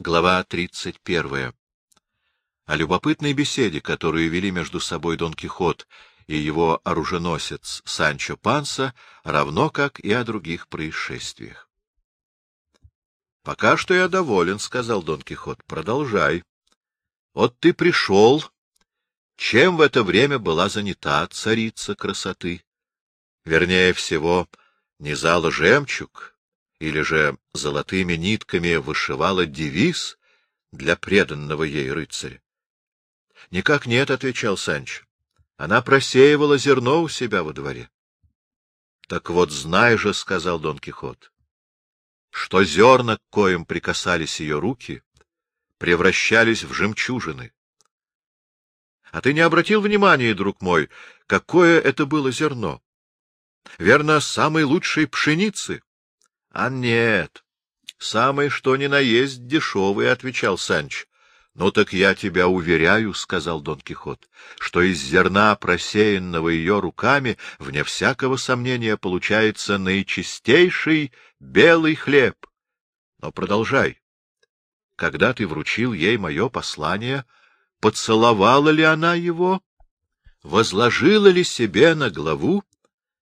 Глава 31. О любопытной беседе, которую вели между собой Дон Кихот и его оруженосец Санчо Панса, равно как и о других происшествиях. — Пока что я доволен, — сказал Дон Кихот. — Продолжай. Вот ты пришел. Чем в это время была занята царица красоты? Вернее всего, не зала жемчуг, или же золотыми нитками вышивала девиз для преданного ей рыцаря? — Никак нет, — отвечал Санч. Она просеивала зерно у себя во дворе. — Так вот, знай же, — сказал Дон Кихот, — что зерна, к коим прикасались ее руки, превращались в жемчужины. А ты не обратил внимания, друг мой, какое это было зерно? Верно, самой лучшей пшеницы? — А нет, самый что ни на есть дешевый, — отвечал Санч. — Ну так я тебя уверяю, — сказал Дон Кихот, — что из зерна, просеянного ее руками, вне всякого сомнения получается наичистейший белый хлеб. Но продолжай. Когда ты вручил ей мое послание, поцеловала ли она его? Возложила ли себе на главу?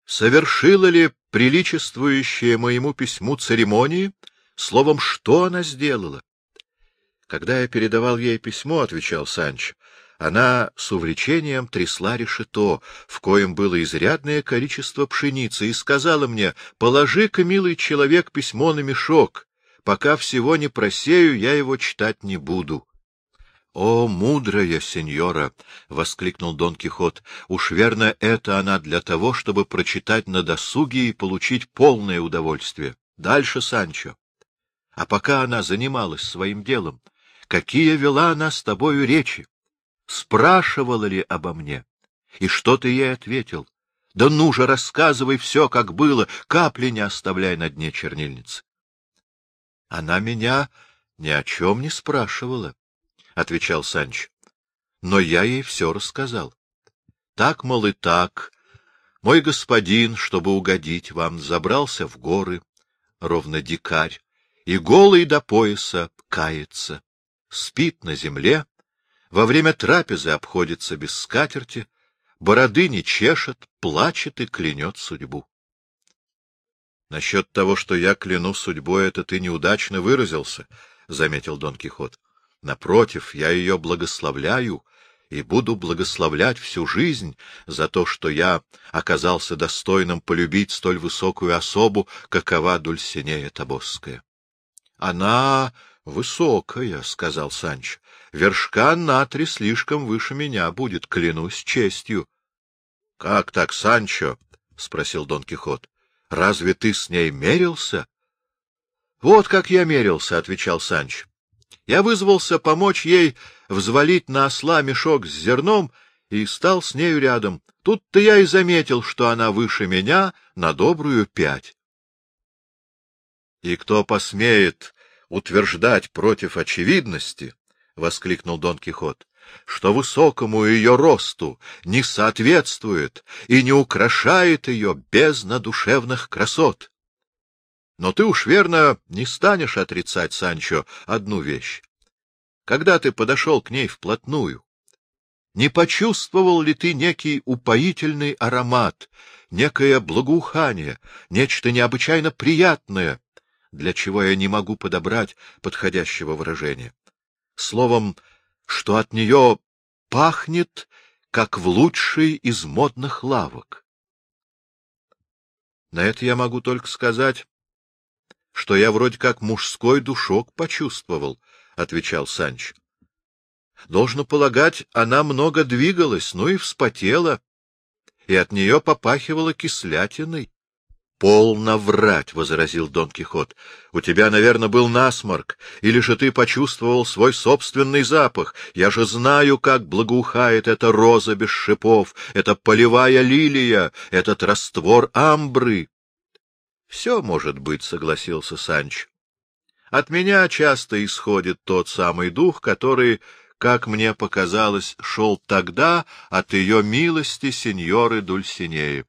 Совершила ли приличествующие моему письму церемонии, словом, что она сделала? Когда я передавал ей письмо, — отвечал Санч, — она с увлечением трясла решето, в коем было изрядное количество пшеницы, и сказала мне, — положи-ка, милый человек, письмо на мешок, пока всего не просею, я его читать не буду. — О, мудрая сеньора! — воскликнул Дон Кихот. — Уж верно, это она для того, чтобы прочитать на досуге и получить полное удовольствие. Дальше, Санчо. А пока она занималась своим делом, какие вела она с тобою речи? Спрашивала ли обо мне? И что ты ей ответил? Да ну же, рассказывай все, как было, капли не оставляй на дне чернильницы. Она меня ни о чем не спрашивала отвечал Санч. — Но я ей все рассказал. Так, мол, и так. Мой господин, чтобы угодить вам, забрался в горы, ровно дикарь, и голый до пояса кается, спит на земле, во время трапезы обходится без скатерти, бороды не чешет, плачет и клянет судьбу. — Насчет того, что я кляну судьбой, это ты неудачно выразился, — заметил Дон Кихот. Напротив, я ее благословляю и буду благословлять всю жизнь за то, что я оказался достойным полюбить столь высокую особу, какова Дульсинея Тобосская. — Она высокая, — сказал Санч. — Вершка на три слишком выше меня будет, клянусь честью. — Как так, Санчо? — спросил Дон Кихот. — Разве ты с ней мерился? — Вот как я мерился, — отвечал Санч. Я вызвался помочь ей взвалить на осла мешок с зерном и стал с нею рядом. Тут-то я и заметил, что она выше меня на добрую пять. — И кто посмеет утверждать против очевидности, — воскликнул Дон Кихот, — что высокому ее росту не соответствует и не украшает ее бездна душевных красот. Но ты уж верно не станешь отрицать, Санчо, одну вещь. Когда ты подошел к ней вплотную, не почувствовал ли ты некий упоительный аромат, некое благоухание, нечто необычайно приятное, для чего я не могу подобрать подходящего выражения? Словом, что от нее пахнет, как в лучшей из модных лавок. На это я могу только сказать, что я вроде как мужской душок почувствовал, — отвечал Санч. Должно полагать, она много двигалась, ну и вспотела, и от нее попахивала кислятиной. — Полно врать, — возразил Дон Кихот. — У тебя, наверное, был насморк, или же ты почувствовал свой собственный запах. Я же знаю, как благоухает эта роза без шипов, эта полевая лилия, этот раствор амбры. — Все может быть, — согласился Санч. — От меня часто исходит тот самый дух, который, как мне показалось, шел тогда от ее милости сеньоры Дульсинеи.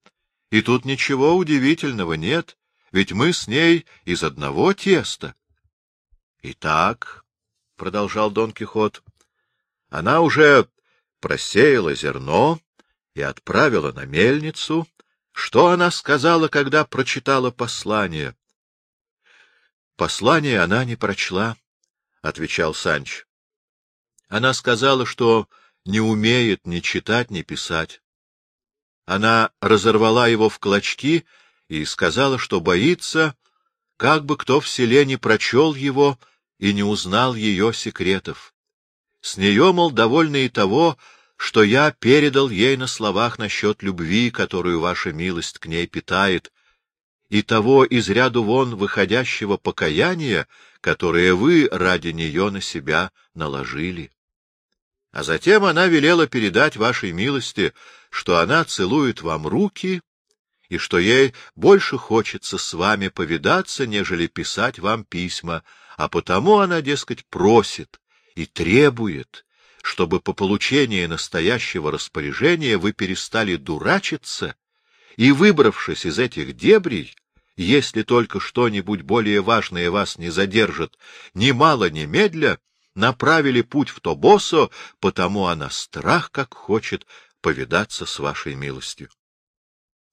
И тут ничего удивительного нет, ведь мы с ней из одного теста. Итак, продолжал Дон Кихот, — она уже просеяла зерно и отправила на мельницу. Что она сказала, когда прочитала послание? — Послание она не прочла, — отвечал Санч. Она сказала, что не умеет ни читать, ни писать. Она разорвала его в клочки и сказала, что боится, как бы кто в селе не прочел его и не узнал ее секретов. С нее, мол, довольна и того, что я передал ей на словах насчет любви, которую ваша милость к ней питает, и того из ряду вон выходящего покаяния, которое вы ради нее на себя наложили. А затем она велела передать вашей милости, что она целует вам руки и что ей больше хочется с вами повидаться, нежели писать вам письма, а потому она, дескать, просит и требует, чтобы по получении настоящего распоряжения вы перестали дурачиться и, выбравшись из этих дебрей, если только что-нибудь более важное вас не задержит, ни мало ни медля, направили путь в Тобосо, потому она страх как хочет повидаться с вашей милостью.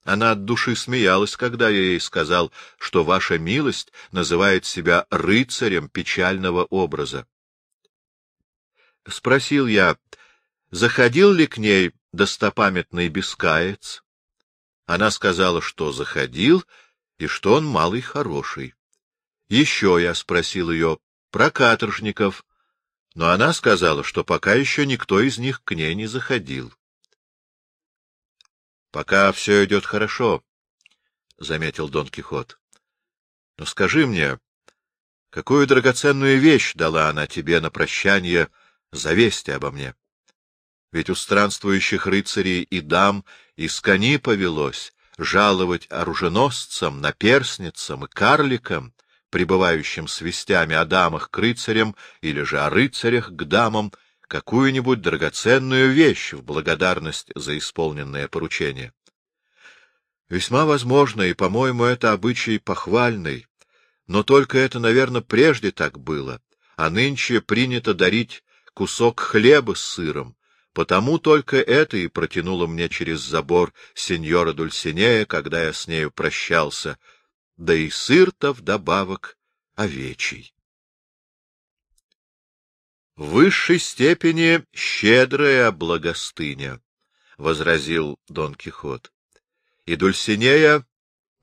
Она от души смеялась, когда я ей сказал, что ваша милость называет себя рыцарем печального образа. Спросил я, заходил ли к ней достопамятный бескаец. Она сказала, что заходил, и что он малый хороший. Еще я спросил ее про каторжников, но она сказала, что пока еще никто из них к ней не заходил. — Пока все идет хорошо, — заметил Дон Кихот. — Но скажи мне, какую драгоценную вещь дала она тебе на прощание за обо мне? Ведь у странствующих рыцарей и дам из кони повелось жаловать оруженосцам, наперсницам и карликам, пребывающим с вестями о дамах к рыцарям или же о рыцарях к дамам, какую-нибудь драгоценную вещь в благодарность за исполненное поручение. Весьма возможно, и, по-моему, это обычай похвальный, но только это, наверное, прежде так было, а нынче принято дарить кусок хлеба с сыром, потому только это и протянуло мне через забор сеньора Дульсинея, когда я с нею прощался — да и сыр-то вдобавок овечий. В высшей степени щедрая благостыня, — возразил Дон Кихот, — и Дульсинея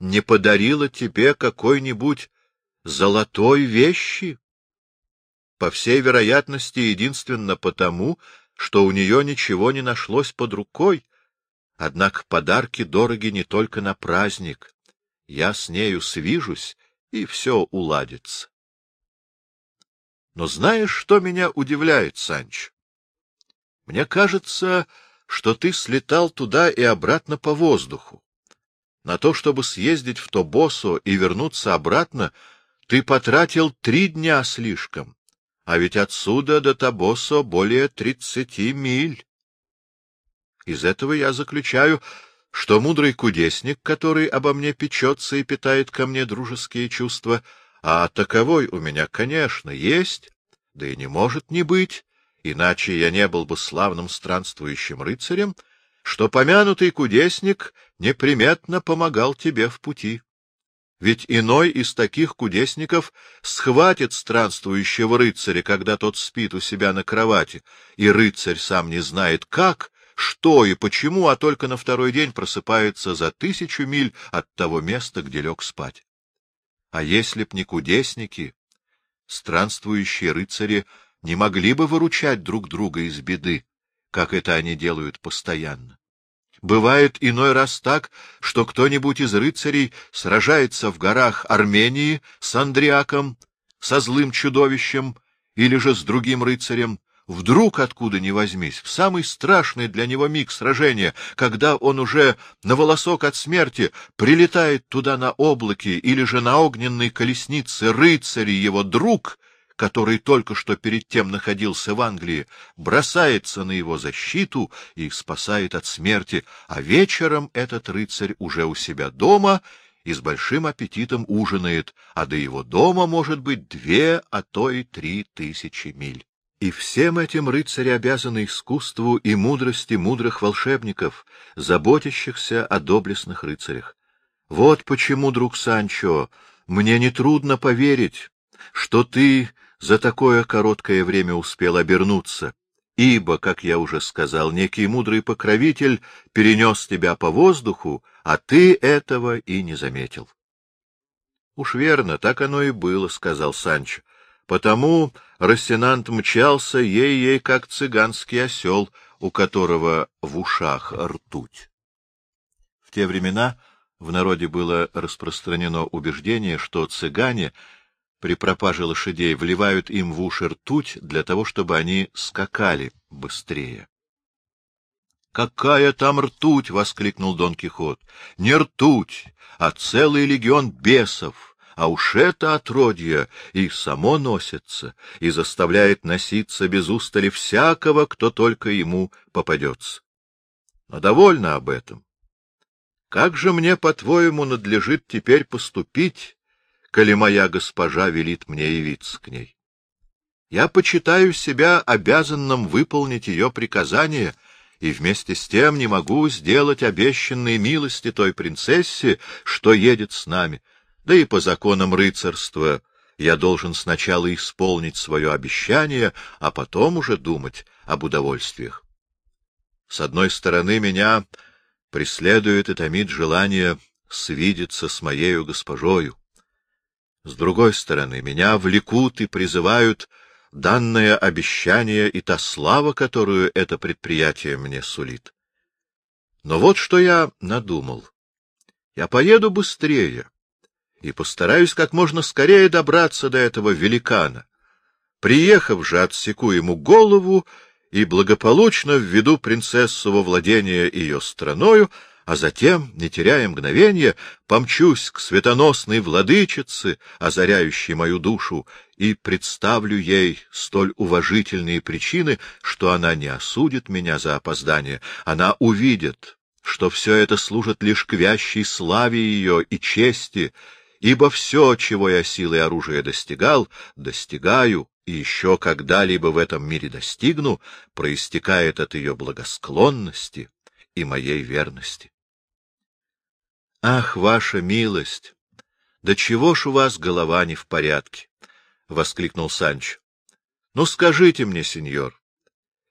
не подарила тебе какой-нибудь золотой вещи? По всей вероятности, единственно потому, что у нее ничего не нашлось под рукой, однако подарки дороги не только на праздник, я с нею свижусь, и все уладится. Но знаешь, что меня удивляет, Санч? Мне кажется, что ты слетал туда и обратно по воздуху. На то, чтобы съездить в Тобосо и вернуться обратно, ты потратил три дня слишком, а ведь отсюда до Тобосо более тридцати миль. Из этого я заключаю, что мудрый кудесник, который обо мне печется и питает ко мне дружеские чувства, а таковой у меня, конечно, есть, да и не может не быть, иначе я не был бы славным странствующим рыцарем, что помянутый кудесник неприметно помогал тебе в пути. Ведь иной из таких кудесников схватит странствующего рыцаря, когда тот спит у себя на кровати, и рыцарь сам не знает как, что и почему, а только на второй день просыпается за тысячу миль от того места, где лег спать. А если б не кудесники, странствующие рыцари не могли бы выручать друг друга из беды, как это они делают постоянно. Бывает иной раз так, что кто-нибудь из рыцарей сражается в горах Армении с Андриаком, со злым чудовищем или же с другим рыцарем, Вдруг, откуда ни возьмись, в самый страшный для него миг сражения, когда он уже на волосок от смерти прилетает туда на облаке или же на огненной колеснице рыцарь его друг, который только что перед тем находился в Англии, бросается на его защиту и спасает от смерти, а вечером этот рыцарь уже у себя дома, и с большим аппетитом ужинает, а до его дома может быть две, а то и три тысячи миль. И всем этим рыцари обязаны искусству и мудрости мудрых волшебников, заботящихся о доблестных рыцарях. Вот почему, друг Санчо, мне нетрудно поверить, что ты за такое короткое время успел обернуться, ибо, как я уже сказал, некий мудрый покровитель перенес тебя по воздуху, а ты этого и не заметил. — Уж верно, так оно и было, — сказал Санчо. Потому Рассенант мчался ей-ей, как цыганский осел, у которого в ушах ртуть. В те времена в народе было распространено убеждение, что цыгане при пропаже лошадей вливают им в уши ртуть для того, чтобы они скакали быстрее. — Какая там ртуть! — воскликнул Дон Кихот. — Не ртуть, а целый легион бесов, а уж это отродье и само носится, и заставляет носиться без устали всякого, кто только ему попадется. Но довольно об этом. Как же мне, по-твоему, надлежит теперь поступить, коли моя госпожа велит мне явиться к ней. Я почитаю себя обязанным выполнить ее приказание и вместе с тем не могу сделать обещанные милости той принцессе, что едет с нами, да и по законам рыцарства я должен сначала исполнить свое обещание, а потом уже думать об удовольствиях. С одной стороны, меня преследует и томит желание свидеться с моею госпожою. С другой стороны, меня влекут и призывают данное обещание и та слава, которую это предприятие мне сулит. Но вот что я надумал. Я поеду быстрее и постараюсь как можно скорее добраться до этого великана. Приехав же, отсеку ему голову и благополучно введу принцессу во владение ее страною, а затем, не теряя мгновения, помчусь к светоносной владычице, озаряющей мою душу, и представлю ей столь уважительные причины, что она не осудит меня за опоздание, она увидит, что все это служит лишь к вящей славе ее и чести, ибо все, чего я силой оружия достигал, достигаю, и еще когда-либо в этом мире достигну, проистекает от ее благосклонности и моей верности. — Ах, ваша милость! Да чего ж у вас голова не в порядке? — воскликнул Санч. — Ну, скажите мне, сеньор,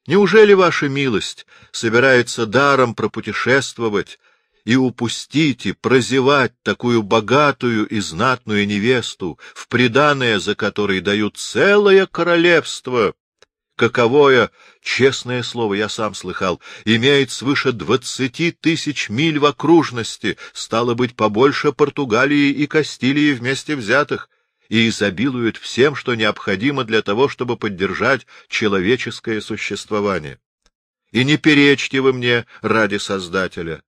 неужели ваша милость собирается даром пропутешествовать и упустить и прозевать такую богатую и знатную невесту, в приданое за которой дают целое королевство, каковое, честное слово, я сам слыхал, имеет свыше двадцати тысяч миль в окружности, стало быть, побольше Португалии и Кастилии вместе взятых, и изобилует всем, что необходимо для того, чтобы поддержать человеческое существование. И не перечьте вы мне ради Создателя.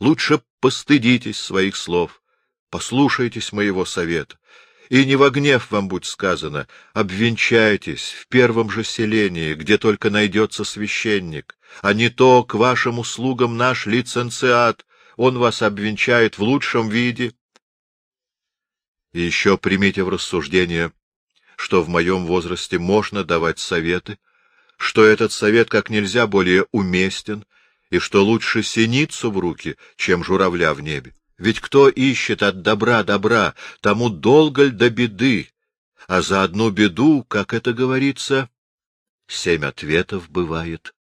Лучше постыдитесь своих слов, послушайтесь моего совета и не во гнев вам будь сказано, обвенчайтесь в первом же селении, где только найдется священник, а не то к вашим услугам наш лиценциат, он вас обвенчает в лучшем виде. И еще примите в рассуждение, что в моем возрасте можно давать советы, что этот совет как нельзя более уместен, и что лучше синицу в руки, чем журавля в небе. Ведь кто ищет от добра добра, тому долго ль до беды, а за одну беду, как это говорится, семь ответов бывает.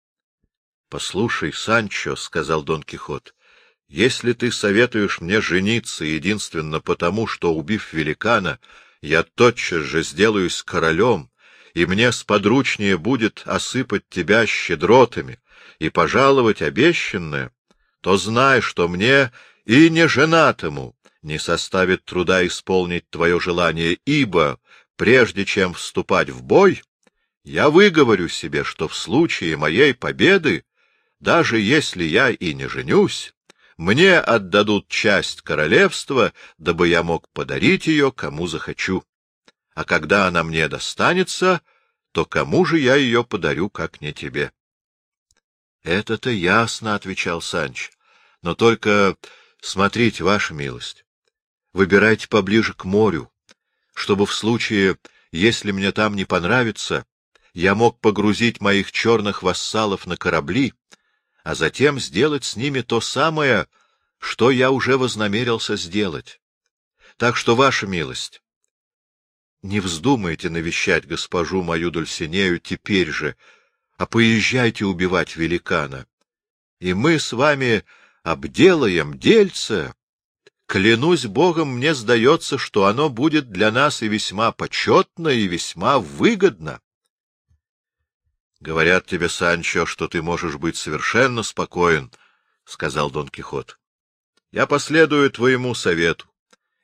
— Послушай, Санчо, — сказал Дон Кихот, — если ты советуешь мне жениться единственно потому, что, убив великана, я тотчас же сделаюсь королем, и мне сподручнее будет осыпать тебя щедротами и пожаловать обещанное, то знай, что мне и неженатому не составит труда исполнить твое желание, ибо, прежде чем вступать в бой, я выговорю себе, что в случае моей победы, даже если я и не женюсь, мне отдадут часть королевства, дабы я мог подарить ее, кому захочу. А когда она мне достанется, то кому же я ее подарю, как не тебе? — Это-то ясно, — отвечал Санч. — Но только Смотрите, ваша милость, выбирайте поближе к морю, чтобы в случае, если мне там не понравится, я мог погрузить моих черных вассалов на корабли, а затем сделать с ними то самое, что я уже вознамерился сделать. Так что, ваша милость, не вздумайте навещать госпожу мою Дульсинею теперь же, а поезжайте убивать великана. И мы с вами обделаем дельце. Клянусь Богом, мне сдается, что оно будет для нас и весьма почетно, и весьма выгодно. Говорят тебе, Санчо, что ты можешь быть совершенно спокоен, — сказал Дон Кихот. — Я последую твоему совету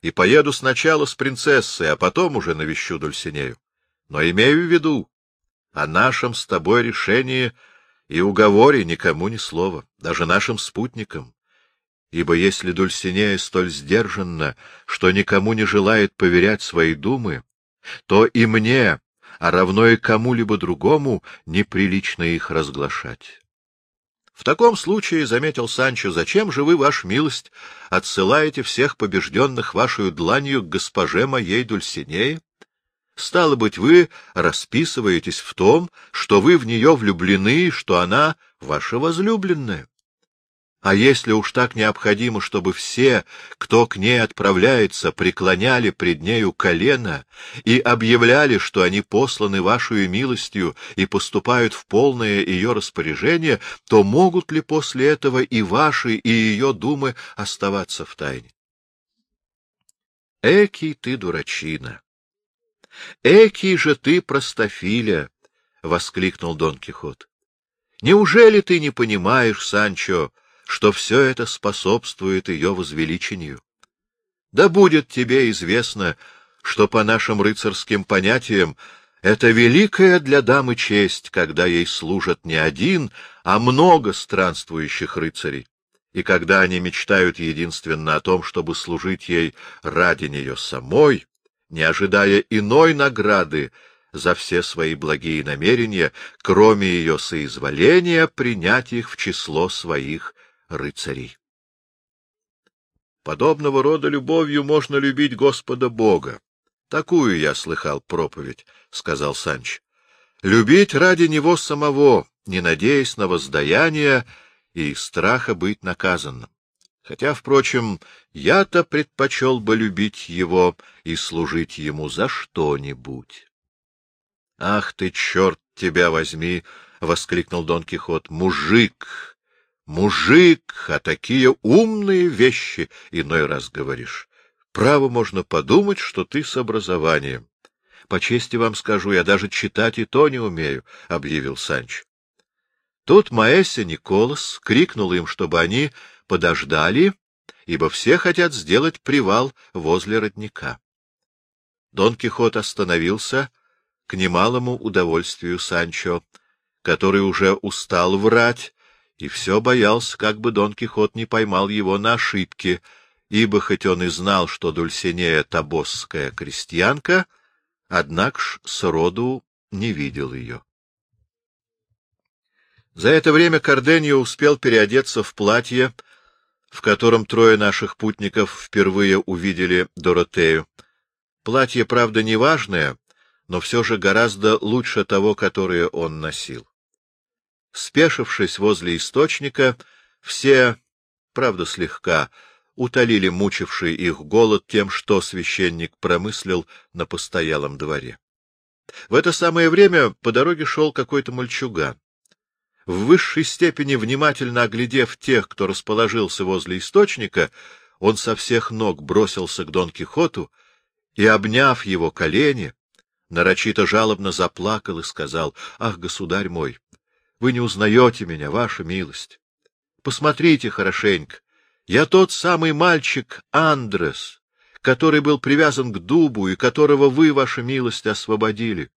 и поеду сначала с принцессой, а потом уже навещу Дульсинею. Но имею в виду, о нашем с тобой решении и уговоре никому ни слова, даже нашим спутникам. Ибо если Дульсинея столь сдержанна, что никому не желает поверять свои думы, то и мне а равно и кому-либо другому неприлично их разглашать. В таком случае, — заметил Санчо, — зачем же вы, ваш милость, отсылаете всех побежденных вашей дланью к госпоже моей Дульсинее? Стало быть, вы расписываетесь в том, что вы в нее влюблены, что она ваша возлюбленная. А если уж так необходимо, чтобы все, кто к ней отправляется, преклоняли пред нею колено и объявляли, что они посланы вашу милостью и поступают в полное ее распоряжение, то могут ли после этого и ваши, и ее думы оставаться в тайне? Экий ты дурачина! Экий же ты простофиля! — воскликнул Дон Кихот. — Неужели ты не понимаешь, Санчо, — что все это способствует ее возвеличению. Да будет тебе известно, что по нашим рыцарским понятиям это великая для дамы честь, когда ей служат не один, а много странствующих рыцарей, и когда они мечтают единственно о том, чтобы служить ей ради нее самой, не ожидая иной награды за все свои благие намерения, кроме ее соизволения принять их в число своих рыцарей. Подобного рода любовью можно любить Господа Бога. Такую я слыхал проповедь, — сказал Санч. Любить ради Него самого, не надеясь на воздаяние и страха быть наказанным. Хотя, впрочем, я-то предпочел бы любить Его и служить Ему за что-нибудь. — Ах ты, черт тебя возьми! — воскликнул Дон Кихот. — Мужик! Мужик, а такие умные вещи иной раз говоришь. Право можно подумать, что ты с образованием. По чести вам скажу, я даже читать и то не умею, — объявил Санч. Тут Маэссе Николас крикнул им, чтобы они подождали, ибо все хотят сделать привал возле родника. Дон Кихот остановился к немалому удовольствию Санчо, который уже устал врать и все боялся, как бы Дон Кихот не поймал его на ошибке, ибо хоть он и знал, что Дульсинея — табосская крестьянка, однако ж сроду не видел ее. За это время Карденьо успел переодеться в платье, в котором трое наших путников впервые увидели Доротею. Платье, правда, неважное, но все же гораздо лучше того, которое он носил. Спешившись возле источника, все, правда слегка, утолили мучивший их голод тем, что священник промыслил на постоялом дворе. В это самое время по дороге шел какой-то мальчуган. В высшей степени внимательно оглядев тех, кто расположился возле источника, он со всех ног бросился к Дон Кихоту и, обняв его колени, нарочито жалобно заплакал и сказал, — Ах, государь мой! Вы не узнаете меня, ваша милость. Посмотрите хорошенько. Я тот самый мальчик Андрес, который был привязан к дубу и которого вы, ваша милость, освободили.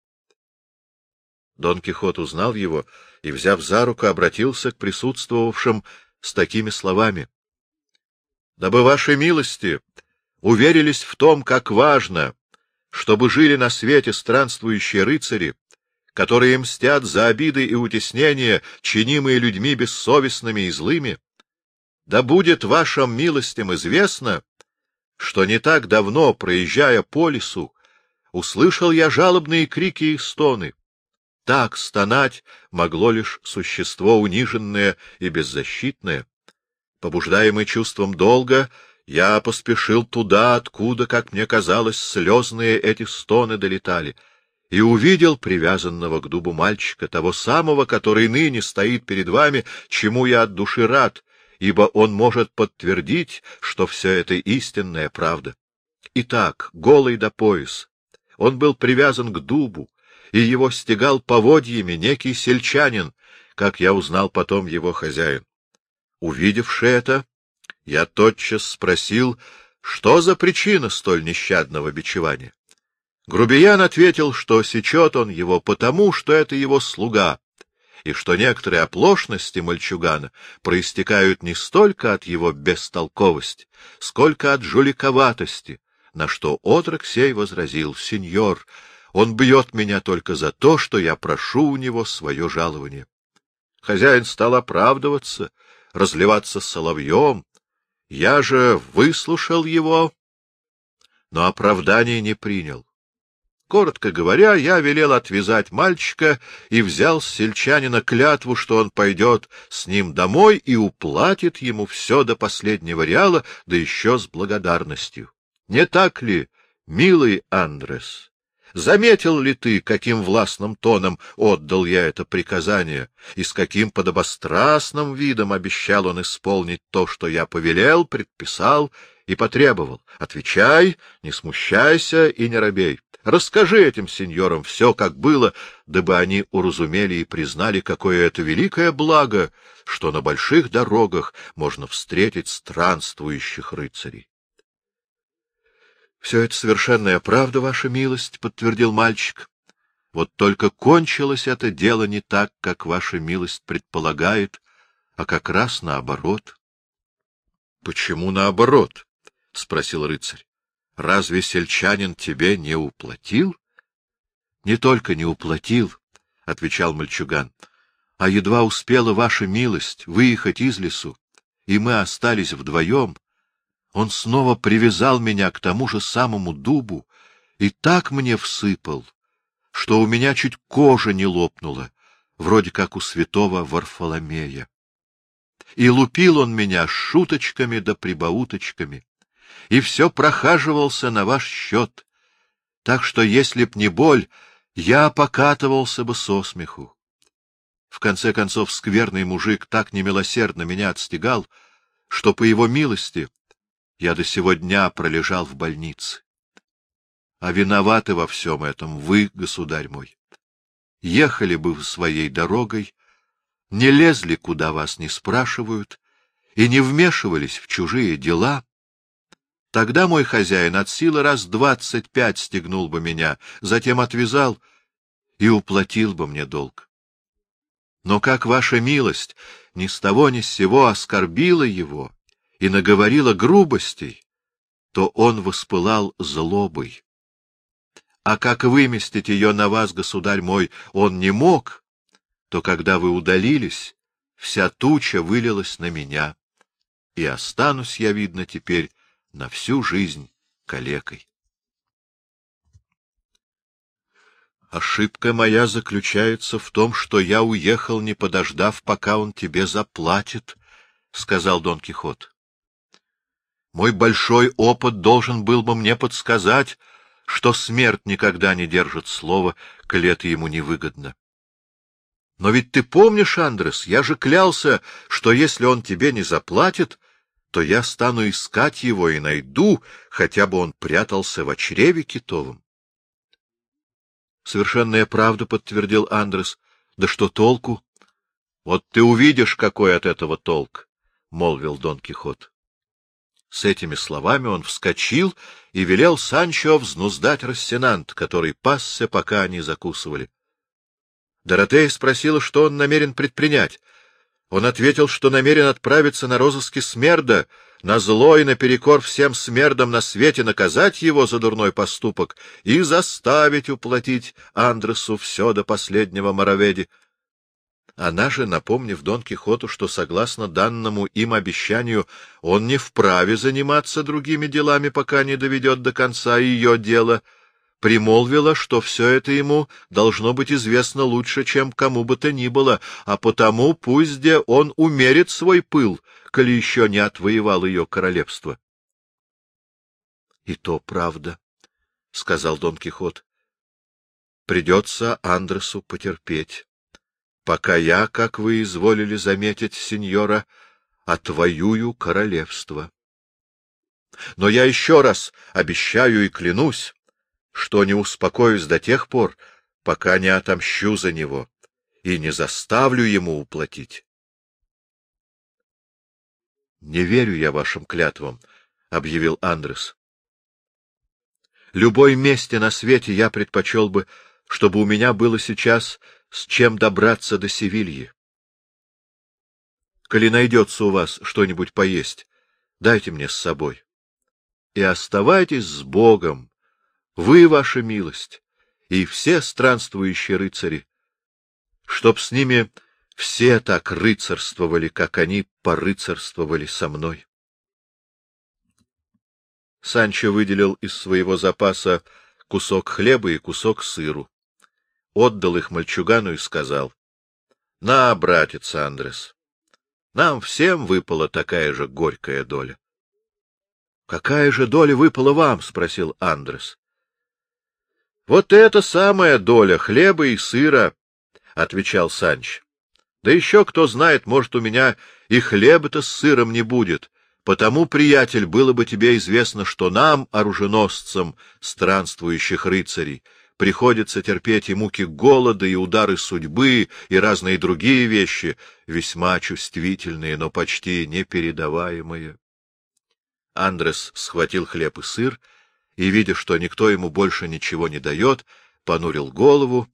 Дон Кихот узнал его и, взяв за руку, обратился к присутствовавшим с такими словами. — Дабы вашей милости уверились в том, как важно, чтобы жили на свете странствующие рыцари, которые мстят за обиды и утеснения, чинимые людьми бессовестными и злыми, да будет вашим милостям известно, что не так давно, проезжая по лесу, услышал я жалобные крики и стоны. Так стонать могло лишь существо униженное и беззащитное. Побуждаемый чувством долга, я поспешил туда, откуда, как мне казалось, слезные эти стоны долетали, и увидел привязанного к дубу мальчика, того самого, который ныне стоит перед вами, чему я от души рад, ибо он может подтвердить, что все это истинная правда. Итак, голый до пояс, он был привязан к дубу, и его стегал поводьями некий сельчанин, как я узнал потом его хозяин. Увидевши это, я тотчас спросил, что за причина столь нещадного бичевания. Грубиян ответил, что сечет он его потому, что это его слуга, и что некоторые оплошности мальчугана проистекают не столько от его бестолковости, сколько от жуликоватости, на что отрок сей возразил, — Сеньор, он бьет меня только за то, что я прошу у него свое жалование. Хозяин стал оправдываться, разливаться соловьем. Я же выслушал его, но оправдания не принял. Коротко говоря, я велел отвязать мальчика и взял с сельчанина клятву, что он пойдет с ним домой и уплатит ему все до последнего реала, да еще с благодарностью. Не так ли, милый Андрес? Заметил ли ты, каким властным тоном отдал я это приказание, и с каким подобострастным видом обещал он исполнить то, что я повелел, предписал и потребовал? Отвечай, не смущайся и не робей. Расскажи этим сеньорам все, как было, дабы они уразумели и признали, какое это великое благо, что на больших дорогах можно встретить странствующих рыцарей. — Все это совершенная правда, ваша милость, — подтвердил мальчик. — Вот только кончилось это дело не так, как ваша милость предполагает, а как раз наоборот. — Почему наоборот? — спросил рыцарь. — Разве сельчанин тебе не уплатил? — Не только не уплатил, — отвечал мальчуган, — а едва успела ваша милость выехать из лесу, и мы остались вдвоем, — он снова привязал меня к тому же самому дубу и так мне всыпал, что у меня чуть кожа не лопнула, вроде как у святого Варфоломея. И лупил он меня шуточками да прибауточками, и все прохаживался на ваш счет, так что, если б не боль, я покатывался бы со смеху. В конце концов, скверный мужик так немилосердно меня отстегал, что, по его милости, я до сего дня пролежал в больнице. А виноваты во всем этом вы, государь мой. Ехали бы вы своей дорогой, не лезли, куда вас не спрашивают, и не вмешивались в чужие дела. Тогда мой хозяин от силы раз двадцать пять стегнул бы меня, затем отвязал и уплатил бы мне долг. Но как ваша милость ни с того ни с сего оскорбила его, и наговорила грубостей, то он воспылал злобой. А как выместить ее на вас, государь мой, он не мог, то когда вы удалились, вся туча вылилась на меня, и останусь я, видно, теперь на всю жизнь калекой. Ошибка моя заключается в том, что я уехал, не подождав, пока он тебе заплатит, — сказал Дон Кихот. Мой большой опыт должен был бы мне подсказать, что смерть никогда не держит слова, коли ему невыгодно. Но ведь ты помнишь, Андрес, я же клялся, что если он тебе не заплатит, то я стану искать его и найду, хотя бы он прятался в чреве китовом. — Совершенная правда, — подтвердил Андрес. — Да что толку? — Вот ты увидишь, какой от этого толк, — молвил Дон Кихот. С этими словами он вскочил и велел Санчо взнуздать Рассенант, который пасся, пока они закусывали. Доротея спросила, что он намерен предпринять. Он ответил, что намерен отправиться на розыски Смерда, на зло и наперекор всем смердам на свете наказать его за дурной поступок и заставить уплатить Андресу все до последнего Мороведи. Она же, напомнив Дон Кихоту, что, согласно данному им обещанию, он не вправе заниматься другими делами, пока не доведет до конца ее дело, примолвила, что все это ему должно быть известно лучше, чем кому бы то ни было, а потому пусть где он умерит свой пыл, коли еще не отвоевал ее королевство. — И то правда, — сказал Дон Кихот. — Придется Андресу потерпеть пока я, как вы изволили заметить, сеньора, отвоюю королевство. Но я еще раз обещаю и клянусь, что не успокоюсь до тех пор, пока не отомщу за него и не заставлю ему уплатить. — Не верю я вашим клятвам, — объявил Андрес. — Любой месте на свете я предпочел бы, чтобы у меня было сейчас с чем добраться до Севильи. Коли найдется у вас что-нибудь поесть, дайте мне с собой. И оставайтесь с Богом, вы, ваша милость, и все странствующие рыцари, чтоб с ними все так рыцарствовали, как они порыцарствовали со мной. Санчо выделил из своего запаса кусок хлеба и кусок сыру отдал их мальчугану и сказал, — На, братец Андрес, нам всем выпала такая же горькая доля. — Какая же доля выпала вам? — спросил Андрес. — Вот это самая доля хлеба и сыра, — отвечал Санч. — Да еще, кто знает, может, у меня и хлеба-то с сыром не будет, потому, приятель, было бы тебе известно, что нам, оруженосцам странствующих рыцарей, приходится терпеть и муки голода, и удары судьбы, и разные другие вещи, весьма чувствительные, но почти непередаваемые. Андрес схватил хлеб и сыр, и, видя, что никто ему больше ничего не дает, понурил голову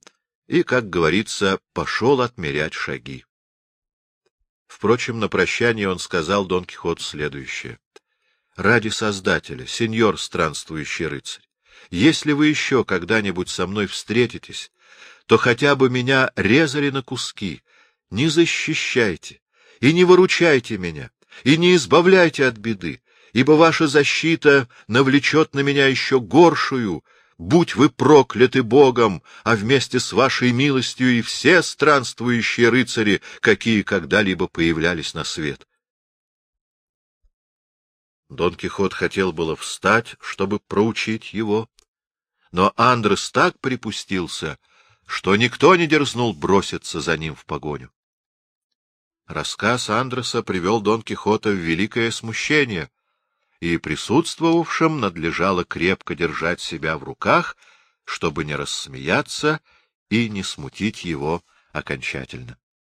и, как говорится, пошел отмерять шаги. Впрочем, на прощание он сказал Дон Кихот следующее. — Ради Создателя, сеньор странствующий рыцарь, если вы еще когда-нибудь со мной встретитесь, то хотя бы меня резали на куски, не защищайте и не выручайте меня, и не избавляйте от беды, ибо ваша защита навлечет на меня еще горшую, будь вы прокляты Богом, а вместе с вашей милостью и все странствующие рыцари, какие когда-либо появлялись на свет. Дон Кихот хотел было встать, чтобы проучить его, но Андрес так припустился, что никто не дерзнул броситься за ним в погоню. Рассказ Андреса привел Дон Кихота в великое смущение, и присутствовавшим надлежало крепко держать себя в руках, чтобы не рассмеяться и не смутить его окончательно.